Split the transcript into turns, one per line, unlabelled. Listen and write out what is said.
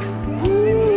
Woo.